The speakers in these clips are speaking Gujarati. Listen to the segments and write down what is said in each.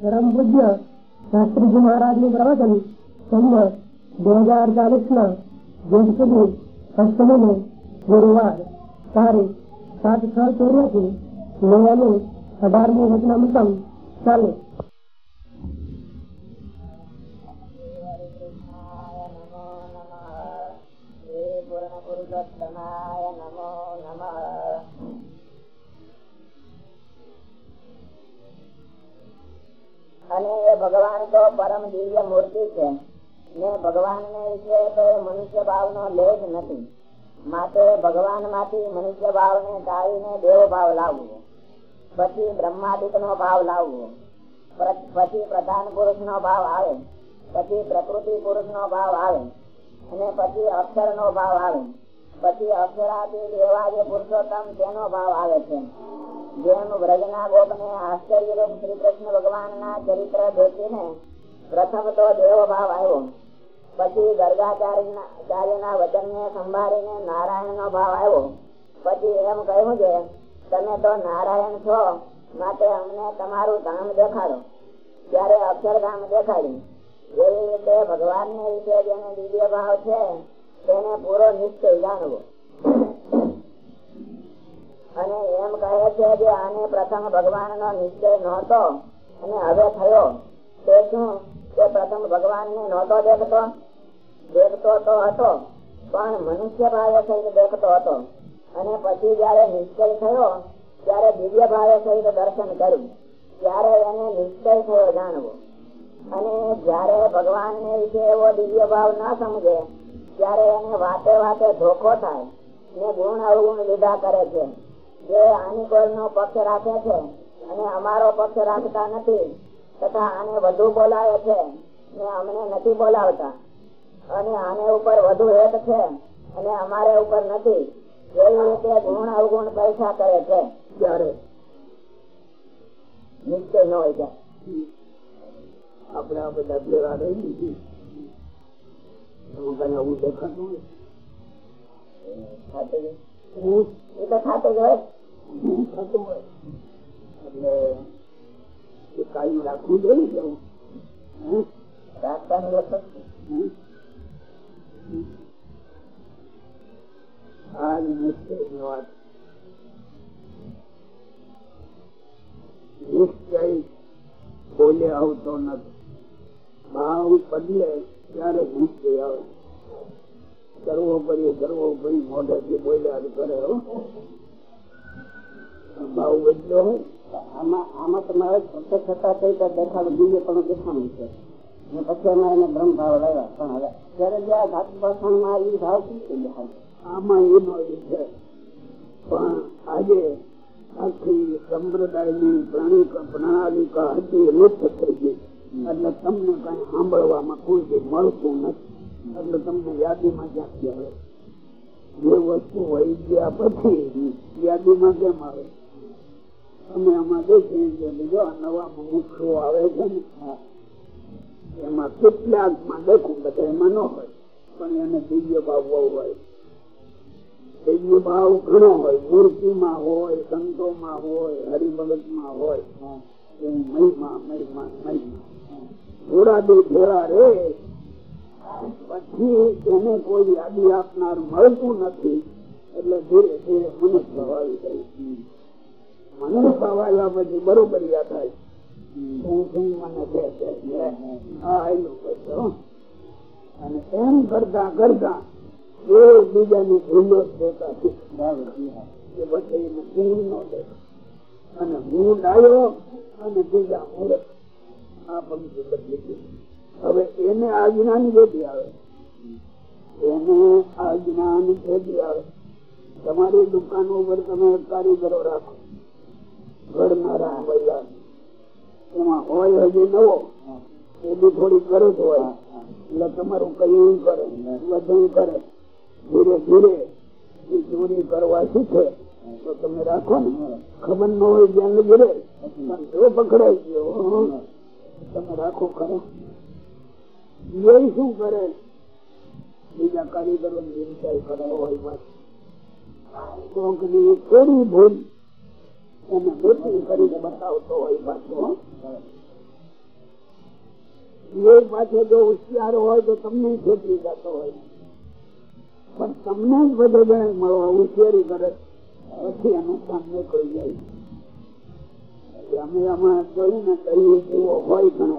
પરમ પૂજ્ય શાસ્ત્રીજી મહારાજનું પ્રવચન સંમત બે હજાર ચાલીસ ના જેઠ સુધી અષ્ટમી ગુરુવાર તારીખ સાત છ ચોર્યાસી નવ્યાનું અઢારમી વચનામૃતમ ચાલુ. ભગવાન તો પરમ દિવ્ય મૂર્તિ છે. ને ભગવાન ને વિશે તો મનુષ્ય ભાવ નો લેજ નથી. માટે ભગવાનમાંથી મનુષ્ય ભાવ ને ટાળીને દેવ ભાવ લાવવો. પછી બ્રહ્માદિક નો ભાવ લાવવો. પછી પ્રધાન પુરુષ નો ભાવ આવે. પછી પ્રકૃતિ પુરુષ નો ભાવ આવે. અને પછી અક્ષર નો ભાવ આવે. પછી અક્ષરાથી એવા જે પુરુષોત્તમ તેનો ભાવ આવે છે. જેમ વ્રજના આશ્ચર્ય રૂપ શ્રી કૃષ્ણ ભગવાન ના ચરિત્ર દેખીને પ્રથમ તો દેવ ભાવ આવ્યો. પછી ગર્ગાચાર્યના ના વચન ને સંભાળીને નારાયણ નો ભાવ આવ્યો. પછી એમ કહ્યું છે તમે તો નારાયણ છો, માટે અમને તમારું ધામ દેખાડો. ત્યારે અક્ષરધામ દેખાડ્યું એવી રીતે ભગવાન ને વિશે જેને દિવ્ય ભાવ છે, તેને પૂરો નિશ્ચય જાણવો. અને એમ કહે છે કે આને પ્રથમ ભગવાન નો નિશ્ચય નહોતો. અને હવે થયો. તે શું? કે પ્રથમ ભગવાન ને નહોતો દેખતો? દેખતો તો હતો, પણ મનુષ્ય ભાવે સહિત દેખતો હતો. અને પછી જયારે નિશ્ચય થયો, ત્યારે દિવ્ય ભાવે સહિત દર્શન કર્યું. ત્યારે એને નિશ્ચય થયો જાણવો. અને જયારે ભગવાન ને વિશે એવો દિવ્ય ભાવ ના સમજે, ત્યારે એને વાતે વાતે ધોખો થાય ને ગુણ અવગુણ લીધા કરે છે. જે આની નો પક્ષ રાખે છે. અને અમારો પક્ષ રાખતા નથી. તથા આને વધુ બોલાવે છે. ને અમને નથી બોલાવતા. અને આને ઉપર વધુ હેત છે. અને અમારે ઉપર નથી. એવી રીતે ગુણ અવગુણ પૈસા કરે છે. ત્યારે નિશ્ચય ન હોય જાય આપડે આ બધા ભેગા રહી આવું દેખાતું એ તો ખાતું જ હોય. થતું હોય. એટલે કાયમ રાખવું જોઈએ કેવું રાખવાનું વખત આવતો નથી. ભાવ બદલે ત્યારે નિશ્ચય આવે. સર્વોપરી સર્વોપરી મોઢેથી બોલ્યા કરે બદલો હોય. આમાં આમાં તમારે છતાં છતાં કઈ દેખાડું દિવ્ય પણ દેખાણું છે. પછી અમે એને બ્રહ્મ ભાવ લાવ્યા. પણ હવે ત્યારે જે આ ધાતુ ભાષણમાં આમાં એ છે. પણ આજે આખી સંપ્રદાયની પ્રણાલિકા હતી થઈ ગઈ. એટલે તમને કઈ સાંભળવામાં કોઈ મળતું નથી. એટલે તમને યાદીમાં ક્યાંથી આવે જે વસ્તુ વહી ગયા પછી યાદીમાં કેમ આવે? અમે આમાં દેખીએ છીએ બીજો નવા મુખ્યો આવે છે ને, એમાં કેટલાકમાં દેખું બધા એમાં ન હોય, પણ એને દિવ્ય ભાવ બહુ હોય. દિવ્ય ભાવ ઘણો હોય, મૂર્તિમાં હોય, સંતોમાં હોય, હરિભગતમાં હોય એવું મહિમા મહિમા મહિમા. થોડા દે ફેરા રે, પછી એને કોઈ યાદી આપનાર મળતું નથી, એટલે ધીરે ધીરે મનુષ્ય આવી મનુષ્ય આવ્યા પછી બરોબર યાદ થાય હું શું મને અને એમ કરતા કરતા એ બીજાની ભૂલો દેતા પછી ભૂલ નો દે અને હું ડાયો અને બીજા મૂર્ખ આ પંક્તિ બદલી હવે એને આ જ્ઞાન જેથી આવે. એને આ જ્ઞાન જેથી આવે. તમારી દુકાન ઉપર તમે કારીગરો રાખો. ઘડનારા મહિલા એમાં હોય હજી નવો. એ બી થોડી કરે જ હોય. એટલે તમારું કયું કરે. બધું કરે. ધીરે ધીરે એ ચોરી કરવા શીખે. તો તમે રાખો ને. ખબર ન હોય જ્યાં લગી પણ જો પકડાઈ ગયો તમે રાખો ખરા. એ શું કરે? બીજા કારીગરો વ્યવસાય કરવો હોય બસ કોકની થોડી ભૂલ એને કરીને બતાવતો હોય પાછો જો હોશિયાર હોય તો તમને પણ તમને જ બધો ગણે મળવા, હોશિયારી કરે. પછી એનું કામ નીકળી જાય. અમે આમાં જોયું ને કહીએ એવો હોય ગણે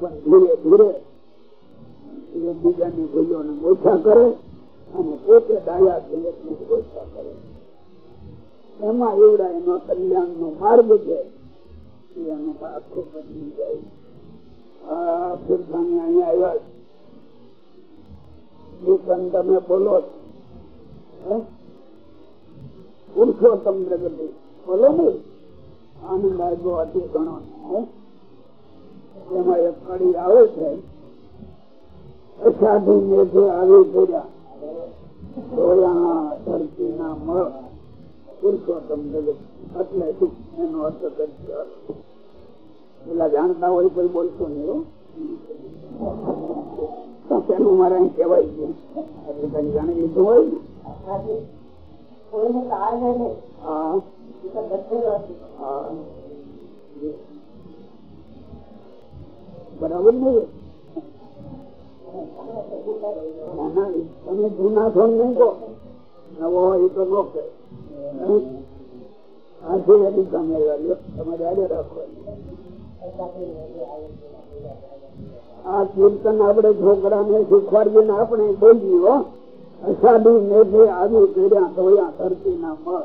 પણ ધીરે ધીરે એકબીજાની ભૂલોને ઓછા કરે અને પોતે ડાયા ઓછા કરે. એમાં એવડા એનો કલ્યાણ નો માર્ગ છે. એનો જાય. આ ફિરસાની અહીંયા આવ્યા દુકાન તમે બોલો પુરુષોત્તમ પ્રગતિ બોલો ને. આનંદ આવ્યો અતિ ઘણો. એમાં એક કડી આવે છે. સાધુ મેઘે આવી ગયા ધરતી ધરતીના મળ. પુરુષોત્તમ જગત અર્થ કરી પેલા જાણતા હોય કોઈ બોલશો નહીં પેલું મારે અહીં કહેવાય છે. એટલે કઈ જાણી લીધું હોય એ બરાબર ના, તમે જૂના ધોન નહીં કહો. નવો હોય તો કહે. આથી એની તમે લ્યો તમે યાદ રાખો આ કીર્તન આપણે છોકરાને શીખવાડીએ ને આપણે બોલીએ અષાઢી મેઘે આવી કર્યા ધોયા ધરતી ના મળ.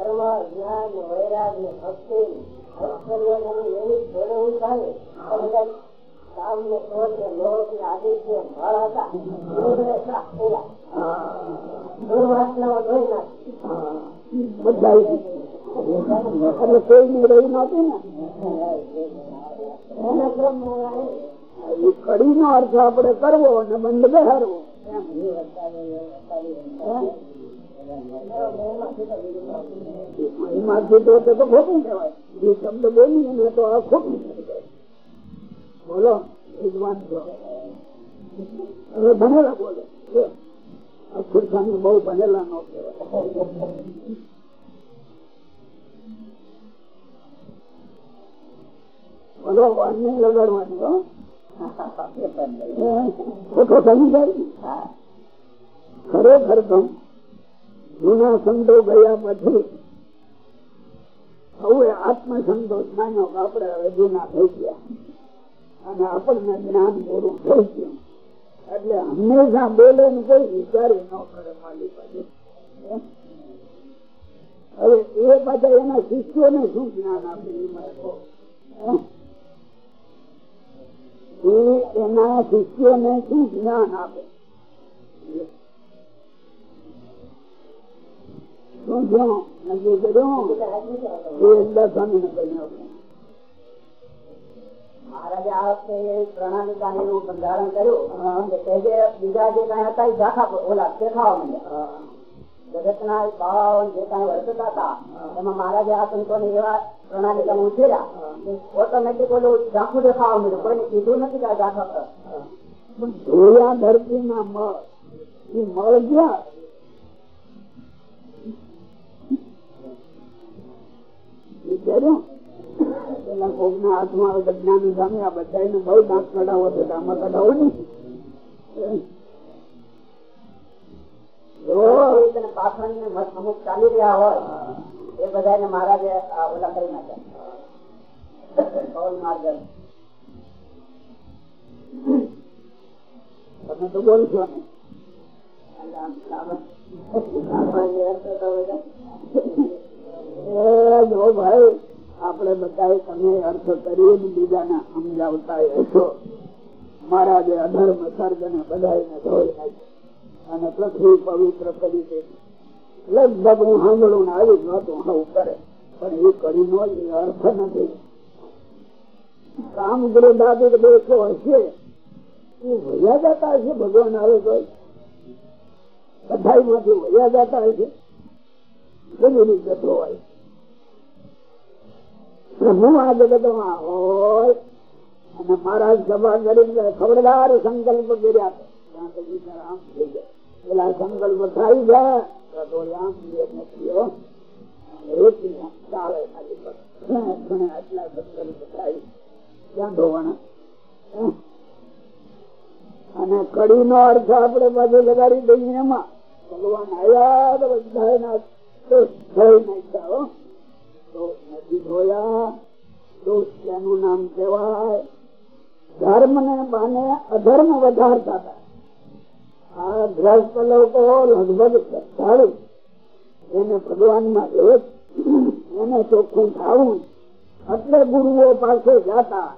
ધર્મ જ્ઞાન વૈરાગ ને ભક્તિ ઐશ્વર્ય ને એવી થાય. બધા કામ ને ક્રોધ ને લોભ ને આદિત્ય બળ હતા બધા શ્રાપ થયા દુર્વાસનાઓ ધોઈ નાખી. બધા એટલે કોઈ રહી નહોતી ને. એને બ્રહ્મ કડી નો અર્થ આપણે કરવો અને બંધ બેહારવો. એમ. એમાંથી તો તો ખોટું કહેવાય. એ શબ્દ બોલીએ ને તો આ ખોટું બોલો વિદ્વાન હવે ભણેલા બોલે. અક્ષર બહુ ભણેલા નો કહેવાય. બોલો વાર લગાડવાની હો. ખોટો થઈ ખરેખર તો જૂના સંતો ગયા પછી હવે આત્મસંતોષ માન્યો કે આપણે હવે જૂના થઈ ગયા. અને આપણને જ્ઞાન પૂરું થઈ ગયું. એટલે હંમેશા બોલે ને કોઈ વિચારી ન કરે માલી પાસે. હવે એ પાછા એના શિષ્યોને શું જ્ઞાન આપે એના શિષ્યોને શું જ્ઞાન આપે? મહારાજે આ વખતે ને બીજા ઝાંખા જગતના જે કઈ વર્તતા હતા એમાં મહારાજે આ સંતોને એવા પ્રણાલિકા ઉછેર્યા ઓટોમેટિક ઓલું ઝાંખું દેખાવા મળ્યું કોઈને કીધું નથી કે પણ ધોયા ધરતી ના મળ. મળ ગયા. વિચાર્યું? પેલા કોક ના હાથમાં જ્ઞાન સામે આ બધા બહુ દાંત કઢાવો તો આમાં કઢાવો ચાલી રહ્યા હોય એ બધાને મહારાજે ઓલા કરી નાખ્યા. માર્ગન. તમે તો ને. એ ભાઈ, આપણે બધા તમે અર્થ કરી બીજાને સમજાવતા હશો. મારા જે અધર્મ સર્જને બધાને ધોઈ અને પૃથ્વી પવિત્ર કરી દીધી લગભગ હું સાંભળું ને આવી નતું હું કરે પણ એ કરી નો જ અર્થ નથી. કામ દાદિક દેશો હશે. એ વયા જતા હશે ભગવાન આવે તો બધા માંથી વયા જતા હશે. બધી જતો હોય. પ્રભુ આ જગતમાં હોય. અને મારા સભા કરી ખબરદાર સંકલ્પ કર્યા. ત્યાં આમ થઈ જાય પેલા સંકલ્પ થાય જાય તો આમ નથી હો. ચાલે આટલા સંકલ્પ થાય. ક્યાં ધોવાના અને કડી નો અર્થ આપડે પાછો લગાડી દઈએ એમાં. ભગવાન આવ્યા બધા ધોઈ નાખ્યા તેનું નામ કહેવાય. ધર્મ ને બાને અધર્મ વધારતા હતા. આ ગ્રસ્ત લોકો લગભગ સત્તાળું એને ભગવાનમાં એને ચોખ્ખું થવું એટલે ગુરુઓ પાસે જતા.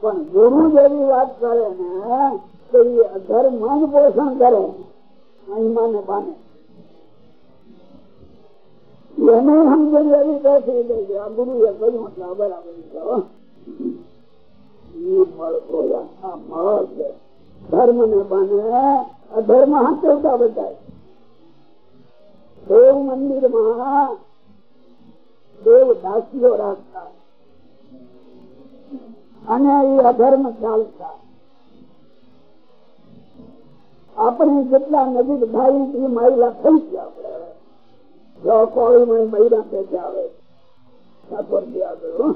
પણ ગુરુ જેવી વાત કરે ને, તો એ અધર્મ જ પોષણ કરે. મહિમા ને બાને એને સમજણ એવી છે. ગુરુ એ કહ્યું બરાબર ધર્મ ને બને અધર્મ હાચવતા બધા દેવ મંદિરમાં દેવ દાસીઓ રાખતા. અને એ અધર્મ ચાલતા. આપણે જેટલા નજીક ભાઈ એ માયલા થઈ ગયા. આપડે જો કોળીમાં મહિલા પેટે આવે સાતવરથી આગળ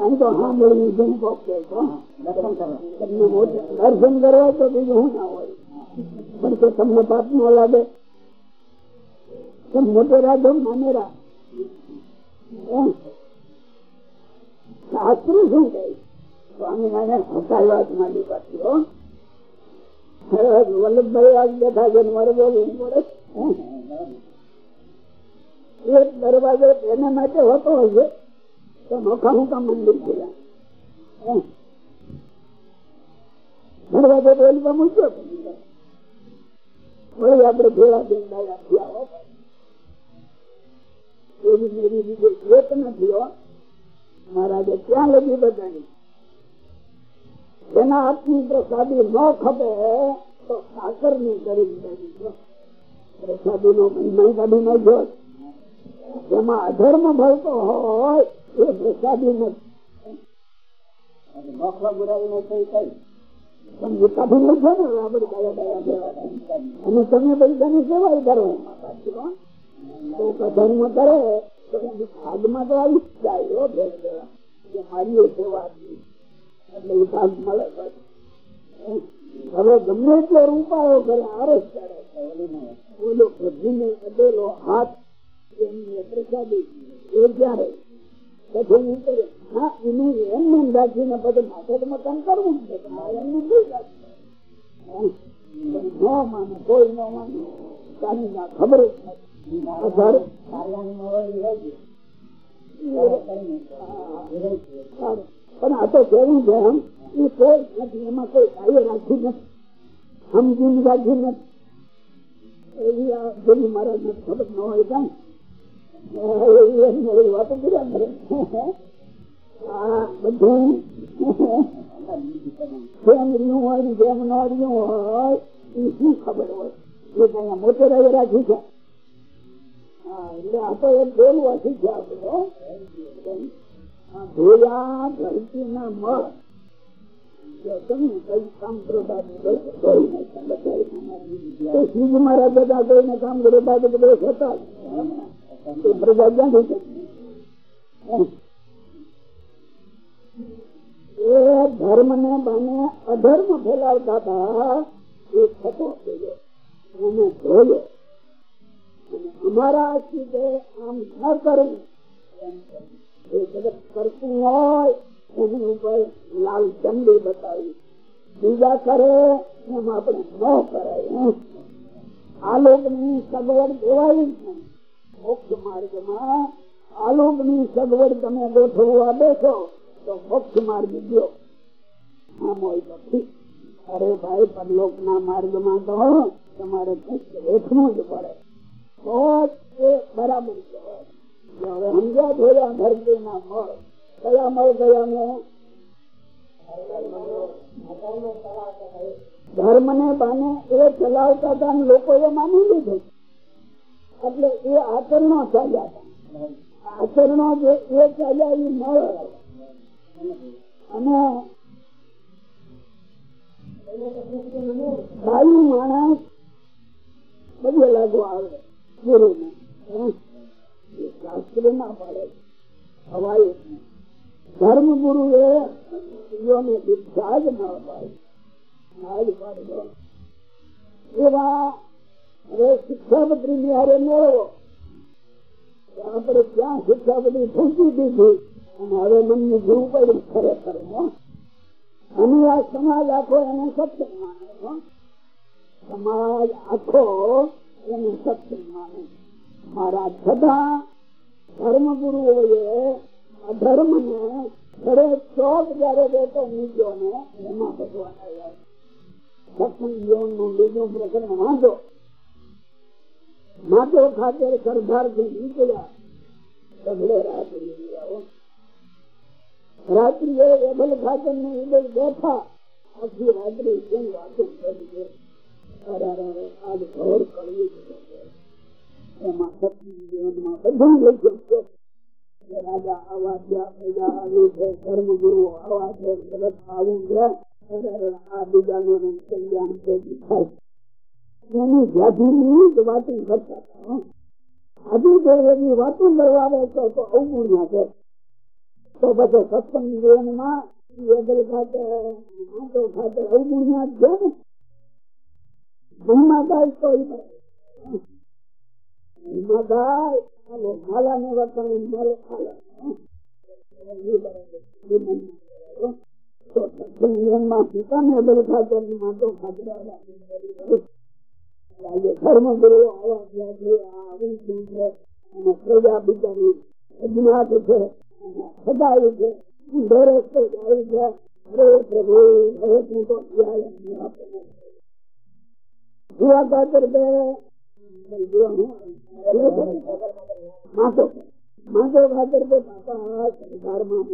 અહીં તો સાંભળ્યું જેમ કોક કે દર્શન કરવા તો બીજું હું ના હોય? પણ કે તમને પાપ ન લાગે? મોટે જો મામેરા શાસ્ત્ર શું કહે? સ્વામિનારાયણ હકાઈ માંડી પાછી વલ્લભભાઈ આજ બેઠા છે મારે બોલવું પડે દરવાજો એના માટે હોતો હશે તો નોખા મોખા મંદિર થયા દરવાજો એની મૂક્યો વળી આપણે ભેળા થયા એવી મેરી બીજે એક નથી મહારાજે ક્યાં લગી બધાની જેના હાથની પ્રસાદી ન ખપે, તો સાકરની કરી પ્રસાદી નો મહિમા કાઢી નાખ્યો એમાં અધર્મ ભરતો હોય, એ પ્રસાદી નથી નોખલા બુરાવી નો થઈ કઈ. એ કાઢી ન છે ને આપડે કયા કયા તમે કરો. તો ધર્મ કરે, તો ભાગમાં તો આવી જાય મારી સેવા એટલે ભાગ મળે હવે ગમે એટલો રૂપાયો કરે આરસ કરે. ઓલો પ્રભુને અડેલો હાથ એમને પ્રસાદી એ પછી એ હા એનું એમને રાખીને બધું માથે મકાન કરવું છે એમને થઈ જાય ન માને કોઈ ન માને. તારી ના ખબર જ નથી. પણ આ તો કેવું છે આમ એ કોઈ નથી એમાં કોઈ કાર્ય રાખ્યું નથી. સમજીને રાખ્યું નથી. એવી આ જેની મારા ખબર ન હોય કઈ. વાતો કર્યા કરે આ બધું. રહ્યું હોય રહ્યું હોય એ શું ખબર હોય? એ કઈ મોટે રહી રાખ્યું છે. એટલે આ તો એક બોલવા શીખ્યા આપણે. ધોયા ધરતી ના મળ ધર્મ ને બને અધર્મ ફેલાવતા હતા. એ થતો એને ધોયો અમારા આમ ન કરવું આલોકની સગવડ તમે ગોઠવવા બેસો તો મોક્ષ માર્ગ ગયો આમ હોય પછી અરે ભાઈ પરલોક ના માર્ગમાં તો તમારે વેઠવું જ પડે. તો બરાબર કહેવાય હવે સમજ્યા જોયા ધરતી ના મળ કયા મળ કયા મેં ધર્મ ને બાને એ ચલાવતા હતા લોકો એ માની લીધું. એટલે એ આચરણો ચાલ્યા હતા. આચરણો જે એ ચાલ્યા એ મળ અને માણસ બધે લાગુ આવે ગુરુ ને શાસ્ત્ર ના પાડે હવાય ધર્મ ગુરુ એ સ્ત્રીઓને દીક્ષા એવા હવે શિક્ષાપત્રી ની મેળવો આપણે ક્યાં શિક્ષાપત્રી ફૂંકી દીધી અને હવે મનનું જીવ પડ્યું ખરેખર અને આ સમાજ આખો એને સત્ય માને સમાજ આખો એને સત્ય માને મારા બધા ધર્મ ગુરુઓએ અધર્મ ને ઘરે ચોક જયારે રહેતો મૂક્યો ને એમાં ભગવાન નીકળ્યા. સગડે રાત્રિ રાત્રિ એબલ ખાતર ને બેઠા. આખી રાત્રિ એમાં રાજા આવા ત્યાં પ્રજા આવી છે આવા છે કરતા હજુ જો એની વાતો કરવા આવે તો તો અવગુણ્યા તો પછી સત્સંગ જીવનમાં માં ખાતે ખાતે અવગુણ્યા જ છે ભૂમાદાય કોઈ ભૂમાદાય માલા ને વર્તન મારે ખાલા તો ધર્મ ગુરુ અને પ્રજા બિચારી અજ્ઞાત છે સદાય છે દરેક જાય છે હરે પ્રભુ દરેક ને તો જુવા ખાતર માથો માથો ખાતર બે બાપા સરદારમાં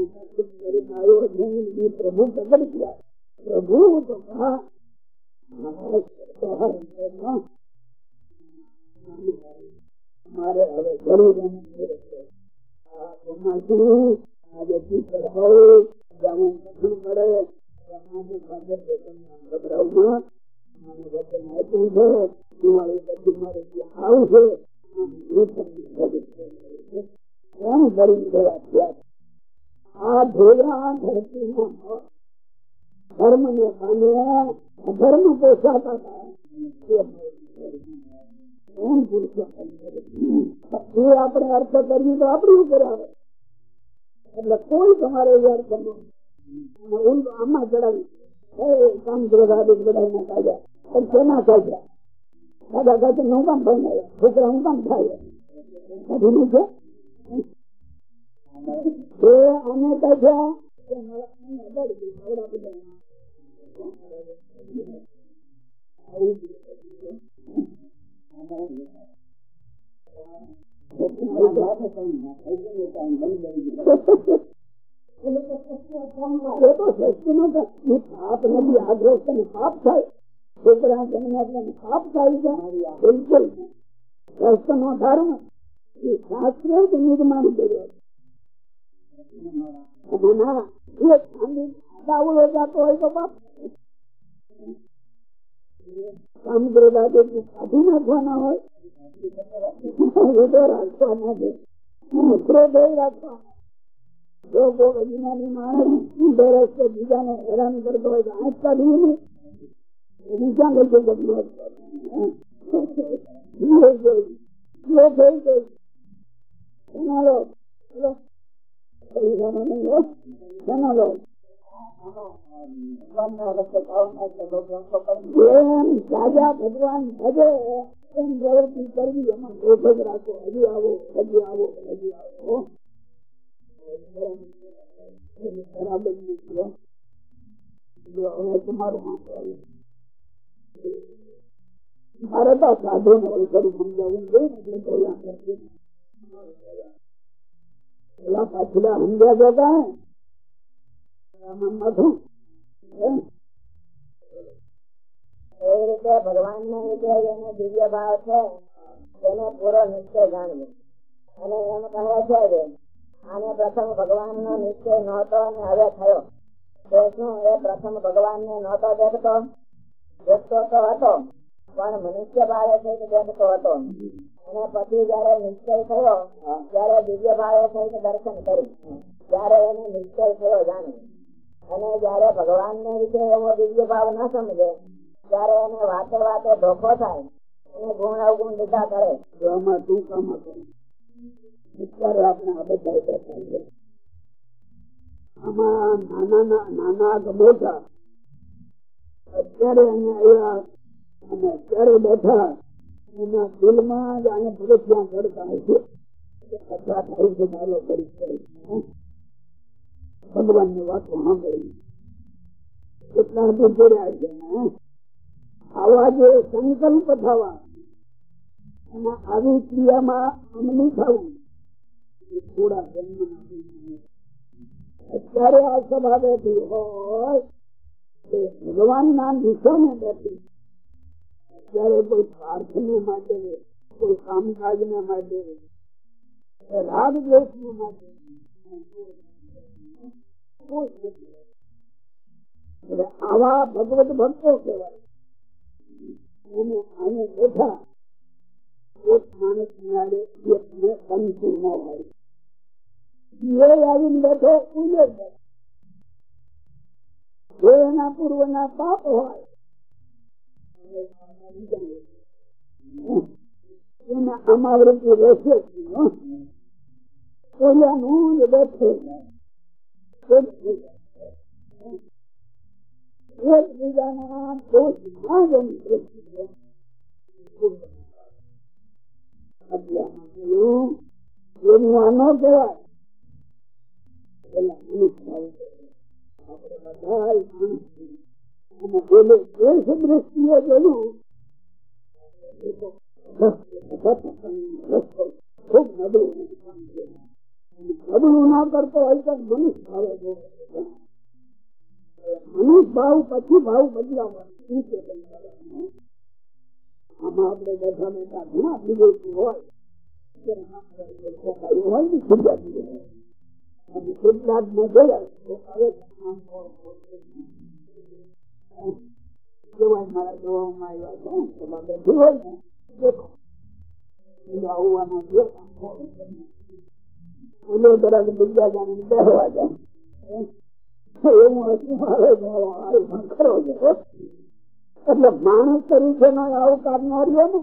પ્રભુ પ્રગટ કર્યા પ્રભુ તો મારે હવે જરૂર આજે ટીચર હોય જવું કઠણ પડે ગભરાવમાં ધર્મ ને કાને અધર્મ પોષાતા એ આપણે અર્થ કરીએ તો આપણી ઉપર આવે એટલે કોઈ તમારે અર્થ આમાં ચડાવી કામ ગ્રહાદિક બધા ના કાઢ્યા પણ શેના કાઢ્યા દાદા કાઢે હું કામ ભાઈ છોકરા હું કામ થાય બધું છે એ અમે કાઢ્યા પાપ નથી આગ્રહ પાપ થાય છોકરા પાપ થાય છે બિલકુલ રસ્તો ધર્મ એ શાસ્ત્ર નિર્માણ કર્યો ના. એક દાવડો જતો હોય રાખવાના છે ભગવાન ભજે એમ પ્રવૃત્તિ કરવી એમાં રાખો હજી આવો હજી આવો હજી આવો મારે તો સાધુ ને ખરું સમજાવવું જોઈએ એટલે? એવી રીતે ભગવાન નો દિવ્ય ભાવ છે, તેને પૂરો નિશ્ચય જાણવો અને એમ કહે છે આને પ્રથમ ભગવાન નો નિશ્ચય નહોતો અને હવે થયો. તો શું એ પ્રથમ ભગવાન ને નહોતો દેખતો. દેખતો તો હતો, પણ મનુષ્ય ભાવે થઈ દેખતો હતો. અને પછી જયારે નિશ્ચય થયો, ત્યારે દિવ્ય ભાવે થઈ દર્શન કર્યું. ત્યારે એને નિશ્ચય થયો જાણે અને જયારે ભગવાન ને વિશે એવો દિવ્ય ભાવ ન સમજે, ત્યારે એને વાતે વાતે ધોખો થાય. અને ગુણ અવગુણ લીધા કરે. તું આમાં અત્યારે આપણે અત્યારે બેઠા એના દિલમાં જ અહીંયા કથા થાય છે કરી ભગવાનની વાતો સાંભળી. કેટલા આવા જે સંકલ્પ થવા આવી ક્રિયામાં અત્યારે આ સ્વભાવેથી હોય તે ભગવાનના નિશાને બેઠી. અત્યારે કોઈ પ્રાર્થના માટે, કોઈ કામકાજ ને માટે આવા ભગવત ભક્તો કહેવાય. અને આને બેઠા એક માણસ નિહાળે એકને બનતું ન હોય એ આવીને બેઠો ઉજે જો એના પૂર્વના પાપ હોય એના અમાવૃત્તિ રહેશે જ નહીં, હો. ઓલાનું જ બેઠે એકબીજાના દોષમાં જ એની દ્રષ્ટિ છે. અધ્યામાં કહ્યું, એનું આ ન કહેવાય નબળું ના કરતો હોય તો મનુષ્ય ભાવે પછી ભાવ બદલાવાનો? આમાં આપણે બેઠા બેઠા ઘણા વિવેકી હોય. એવું ખરો છે. એટલે માણસ તરીકે નો આવકાર નો રહ્યો ને.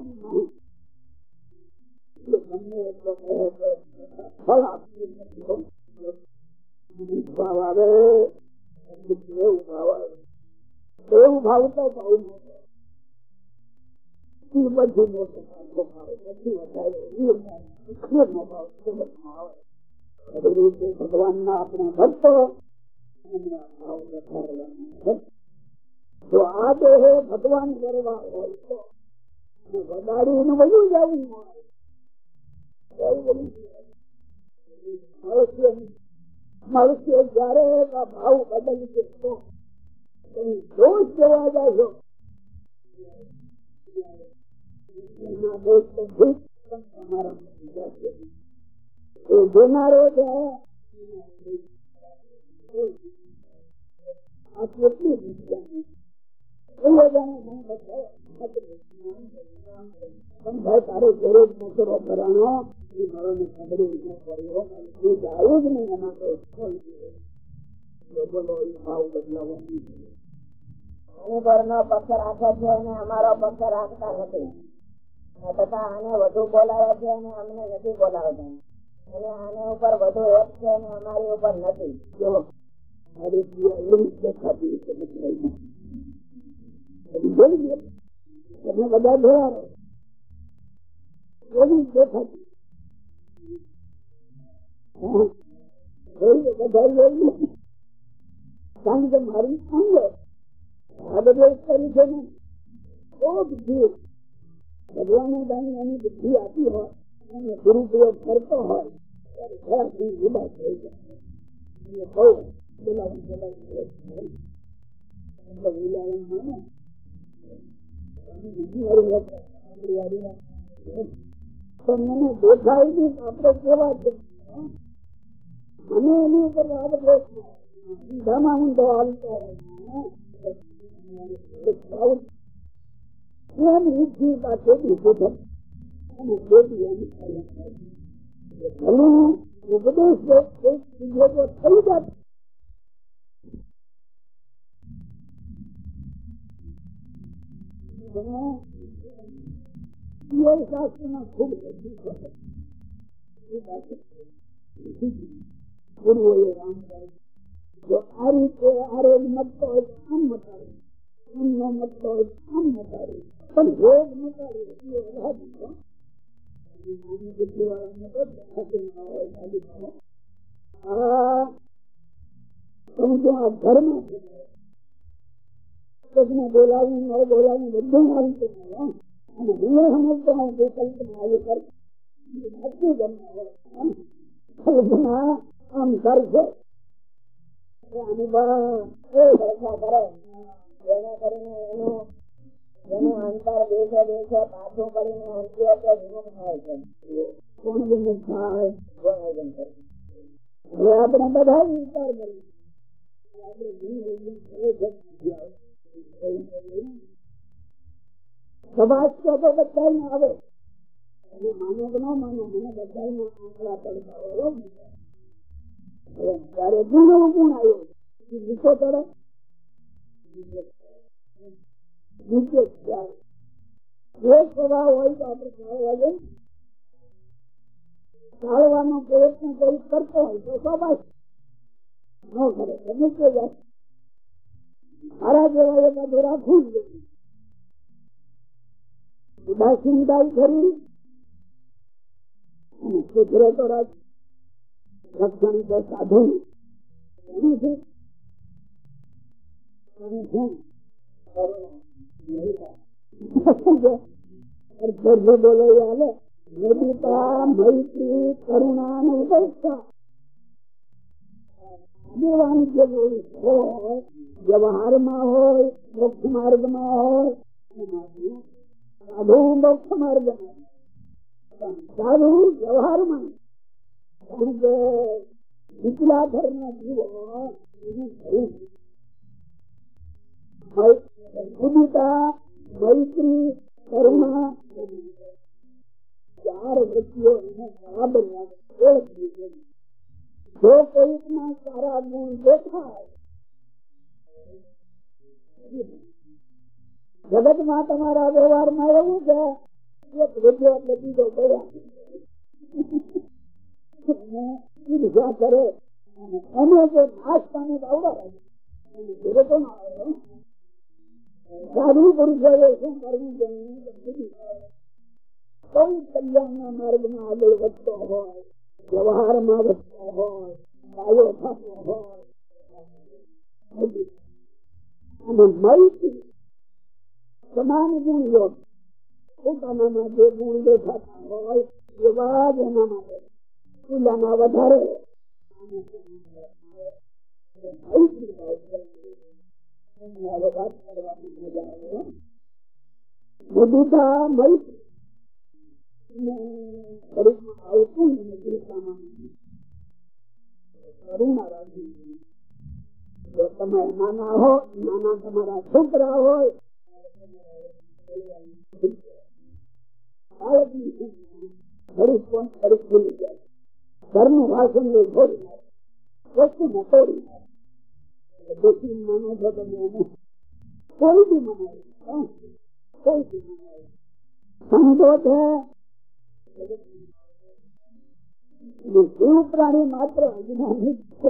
ભગવાન ના આપણે ભક્તો, એમને ભાવ વધારવાનો જો આ દેહ ભગવાન કરવા હોય તો વગાડીને બધું જવું હોય. મળશે જયારે ભાવ બદલી શકતો દોષ જોવા જાશો. આ કેટલી વિદ્યા એવું જાણે મને બતાવો. પણ ભાઈ તારે ઘરે છે. અને અમારો પથ્થર રાખતા નથી તથા આને વધુ બોલાવે છે અને અમને નથી બોલાવતા અને આને ઉપર વધુ એક છે અને અમારી ઉપર નથી. તમે બધા રહો. એવી દેખાતી. કારણ કે મારી અંગ આ બધું એની બુદ્ધિ આપી હોય અને દુરુપયોગ કરતો હોય ઊભા થઈ જાય બહુ બોલાવું મને બીજી વાર આપણી વાડીમાં પણ મને દેખાય નહીં આપડે કેવા છે મને એની ઉપર આપણે સીધામાં ઊંધો હાલતો એમ રીતથી પાછળથી ગોઠવ અને બેટી એની ભલું ઉપદેશ એક થઈ જાય શાસ્ત્રમાં ખૂબ ગુરુઓએ રામ જો આ રીતે આરોગ મતતો હોય તો આમ મટાડે આમ નો મતતો હોય તો આમ મટાડે પણ રોગ કોઈને બોલાવી ન બોલાવી બધું આવી શકે અને હું સમજતો હું કે કલ્પના આવી કલ્પના કરશે હવે આપણે બધા વિચાર કરીએ. સમાજ તો બધા આવે માનો કે ન માનો મને બધા આંકડા પડતા ત્યારે ગુણ ગુણ આવ્યો દીકો ચડે સ્વભાવ હોય તો આપણે ચાલવા જઈએ ચાલવાનો પ્રયત્ન કોઈ કરતો હોય તો સ્વાભાવિક ન કરે તો નીચે જાય. મારા જેવા એ બધું રાખવું જ જોઈએ ઉદાસીનતા ખરી અને સુધરે તો રાખ રક્ષણ તો સાધુ એનું છે બોલો હાલે મોદિતા મૈત્રી કરુણા અને ઉપેક્ષા દેવાની જરૂર હોય વ્યવહારમાં હોય મોક્ષ માર્ગમાં હોય, સાધુ મોક્ષ માર્ગમાં સાધુ વ્યવહારમાં કારણ કે નીચલા ઘરના જીવો મૈત્રી, કરુણા ચાર ઓળખવી જો કોઈકમાં સારા ગુણ દેખાય જગતમાં તમારા વ્યવહારમાં એવું છે? એક રૂપિયો એટલે બીજો ઈર્ષા કરે. અમે જે નાશ પામે આવડા તો ના આવે સાધુ પુરુષોએ શું કરવું જોઈએ? કોઈ કલ્યાણ ના માર્ગમાં આગળ વધતો હોય વ્યવહારમાં વધતો હોય, પાયો થતો હોય. અને મૈત્રી સમાન ગુણ યોગ પોતાનામાં જે ગુણ દેખાતા હોય એવા જ એના માટે પૂજામાં વધારે આવતું કરુણા જો તમે નાના હો, નાના તમારા છોકરા હોય. ઘરનું ભાષણ ને છોડી વસ્તુ માનો છો તમે એને? કોઈ બી સંતો છે જીવ પ્રાણી માત્ર અજ્ઞાની છે.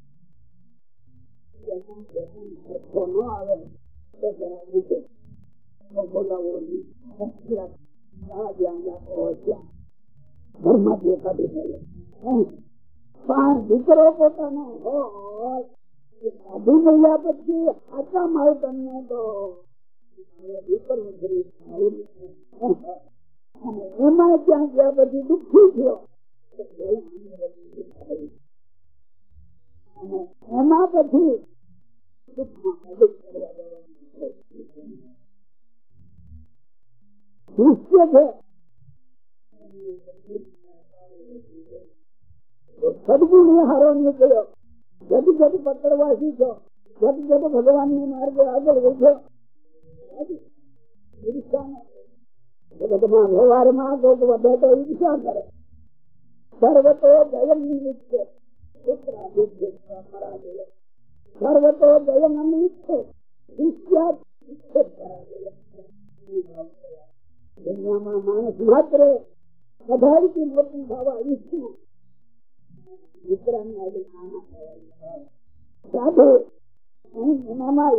તો દીકરો પોતાનો સાધુ મળ્યા પછી આટલા મારે તમને તો અને એમાં ત્યાં ગયા પછી દુઃખી થયો અને એમાં પછી દૃશ્ય છે સદગુણ હારો નીકળ્યો જટ જટ પકડવા શીખો જટ જટ ભગવાન ને માર્ગે આગળ વધ્યો જગતમાં વ્યવહારમાં કોક વધે તો ઈર્ષા કરે સર્વતો જયમ નિમિત્ત સર્વતો જયમ અનિચ્છ માણસ માત્ર વધારે કિંમતનું થવા ઈચ્છું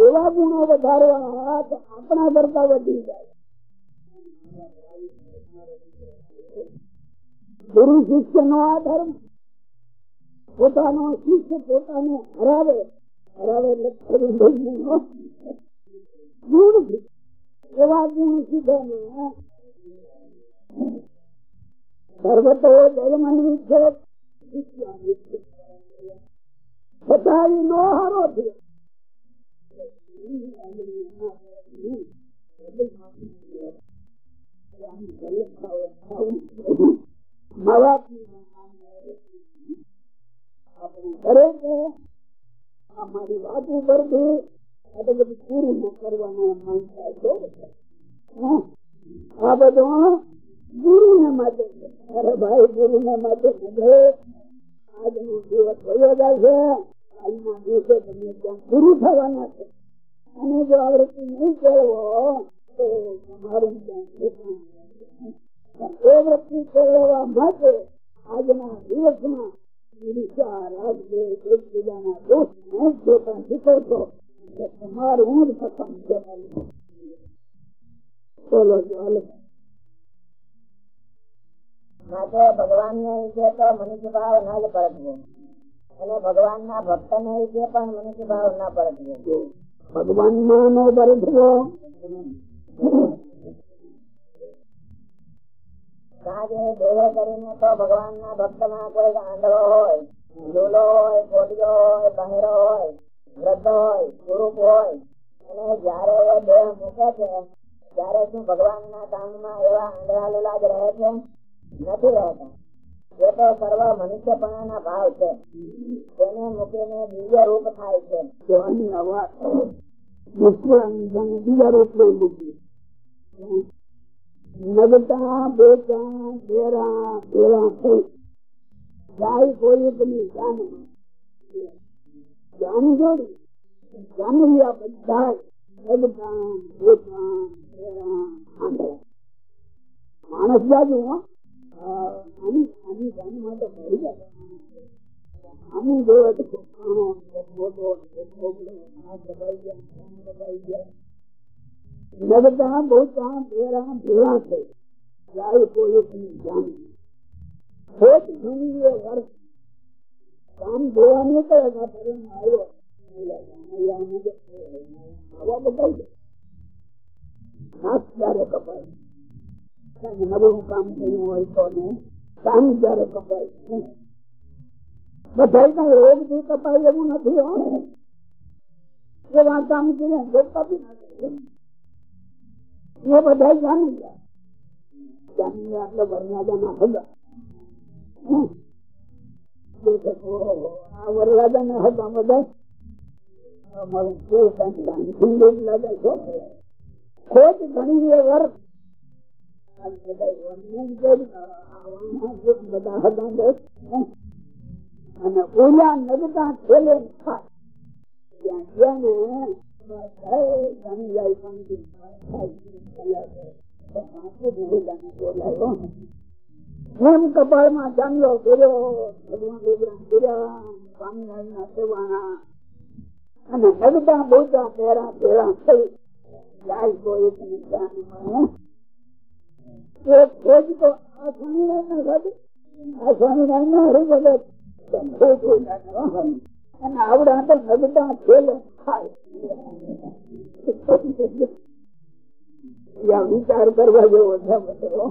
એવા ગુણો વધારવા આપણા કરતા વધી જાય. ગુરુ શિષ્ય નો આ ધર્મ પોતાનો શિષ્ય પોતાને હરાવે. હરાવે એટલે એવા ગુણ સીધા સર્વતો જયમની છે છતાં નો હારો થયો અમારી વાત ઉપર આ તો બધું પૂરું કરવાનું મન થાય આ બધું ગુરુ ને માટે અરે ભાઈ ગુરુ ને માટે આજનો દિવસ થયો જાય છે. આજના દિવસે તમે ત્યાં ગુરુ થવાના છે. અને જો આવૃત્તિ નહીં કેળવો, તો તમારું એ વૃત્તિ કેળવવા માટે આજના દિવસમાં તમારું જ પસંદ છે. બોલો ચાલો માટે ભગવાન ને વિશે તો મનુષ્ય ભાવ ના જ પડતું અને ભગવાન ના ભક્ત ને વિશે પણ મનુષ્ય ભાવ ના પરતવો ભગવાનમાં નો પરતવો સાંજે દેહ કરીને તો ભગવાન ના ભક્તમાં કોઈ આંધળો હોય લોલો હોય કોટીઓ હોય બહેરો હોય વૃદ્ધ હોય પુરુષ હોય અને જયારે એ દેહ મૂકે છે ત્યારે શું ભગવાન ના કામમાં એવા આંધળા લોલા જ રહે છે? નથી રહેતા એ તો સર્વ મનુષ્યપણા ના ભાવ છે. તેને મૂકીને દિવ્ય રૂપ થાય છે. બીજા રૂપ લઈ બધા નગતા બેટા માણસ બાજુ આની આની જાનમાં તો મરી જાય. આની ખાણો મોટો દબાઈ ગયા દબાઈ ગયા. નગતા બહુતા ભેરા ભેળા થઈ જાય કોઈ જાણ. ખોટ ઘણી એ કપાય. નવું કામ થયું હોય તો ને કામ જયારે કપાય? બધા કઈ રોગથી કપાય એવું નથી એવા ખોટ. ઘણી એ વર બધા હતા અને ઓલા નગતા છેલ્લે થાય ત્યાં ગયા ભગવાન અને નગદા બોલતા વિચાર કરવા જેવો છે. બધો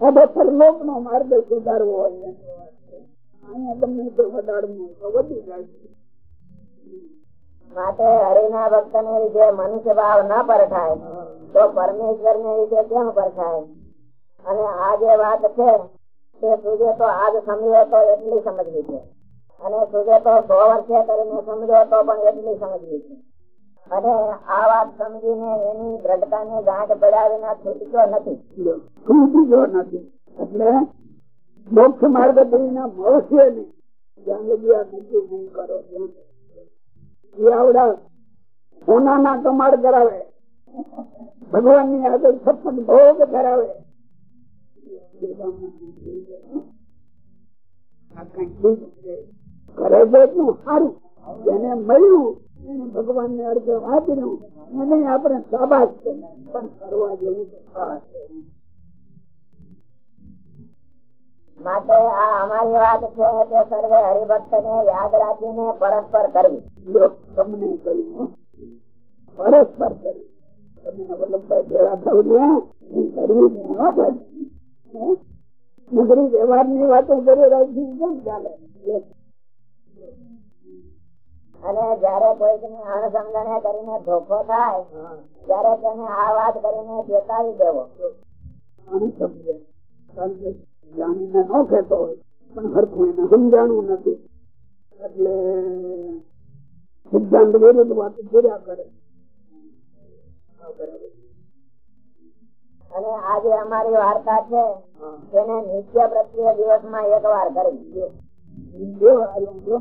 હવે પરલોક નો માર્ગ સુધારવો હોય અહીંયા તમને તો વધારવું વધી જાય માટે હરિના ભક્ત ને લીધે મનુષ્ય ભાવ ન પરખાય, તો પરમેશ્વર ને લીધે કેમ પરખાય? અને આ જે વાત છે, તે સૂર્ય તો આજ સમજ્યો તો એટલી સમજવી છે. અને સૂર્ય તો સો વર્ષે કરીને સમજો તો પણ એટલી સમજવી છે. અને આ વાત સમજીને એની દ્રઢતા ને ગાંઠ પડાવીને છૂટક્યો નથી. છૂટી નથી. એટલે મોક્ષ માર્ગ ના મળશે નહીં. જ્યાં આ નક્કી નહીં કરો સોનાના કમાડ કરાવે ભગવાનની આગળ સપન ભોગ કરાવે સારું. જેને મળ્યું, એને ભગવાન ને અર્ધ વાંચ્યું એને આપણે પણ કરવા જેવું માટે આ અમારી વાત છે તે સર્વે હરિભક્ત ને યાદ રાખીને પરસ્પર કરવી. તમને કહ્યું પરસ્પર કરી તમે વલ્લભભાઈ ભેળા થાવ ને કરવી જ ન નગરી વ્યવહારની વાતો કરી રાખી કેમ ચાલે? અને જયારે કોઈ અણસમજણે કરીને ધોખો થાય ત્યારે તેને આ વાત કરીને ચેતાવી દેવો. કે જાણીને ન કહેતો હોય પણ હરખું એને સમજાણું નથી. એટલે સિદ્ધાંત વિરુદ્ધ વાત કર્યા કરે. અને આજે અમારી વાર્તા છે તેને નિત્ય પ્રત્યે દિવસમાં એક વાર કરવી બે આવ્યો જો.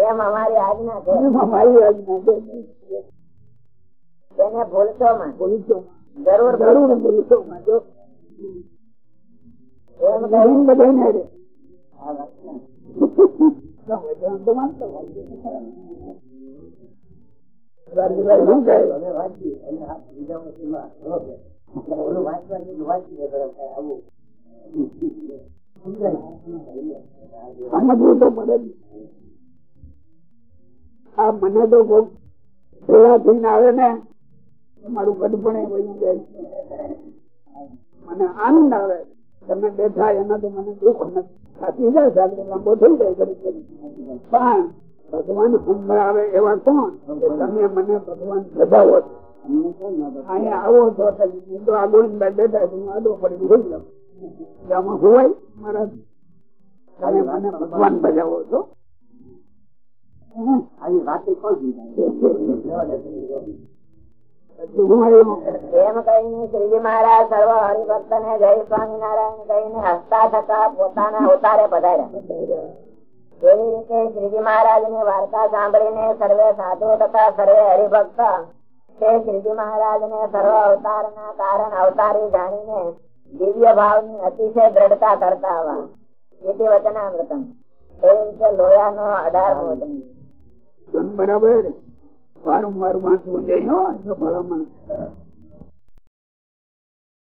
એમ અમારી આજ્ઞા છે. એમાં મારી આજ્ઞા છે. તેને ભૂલશો માં બોલીશો જરૂર જરૂર ભૂલશો. માં જો પડે આ મને તો ભેગા થઈને આવે ને, મારું ગઢપણે વયું જાય મને આનંદ આવે. તમે બેઠા એના તો મને દુઃખ નથી. જાય લાંબો થઈ જાય પણ ભગવાન સંભળાવે એવા કોણ? તમે મને ભગવાન સજાવો અહીંયા આવો છો હું તો આ ગોવિંદભાઈ બેઠા હું આડો પડી હોઈ જાઉં. આમાં હોવાય મારા તમે મને ભગવાન બજાવો છો? આવી વાતે કોણ સર્વ હરિભક્ત સર્વે સાધુ તથા સર્વે હરિભક્ત તે શ્રીજી મહારાજ ને સર્વ અવતાર ના કારણ અવતારી જાણીને દિવ્ય ભાવની અતિશય દ્રઢતા કરતા આવા. ઇતિ વચનામૃતમ. એ રીતે લોયા નો અઢાર બરાબર. વારંવાર વાંચવું જોઈએ ભલામણ.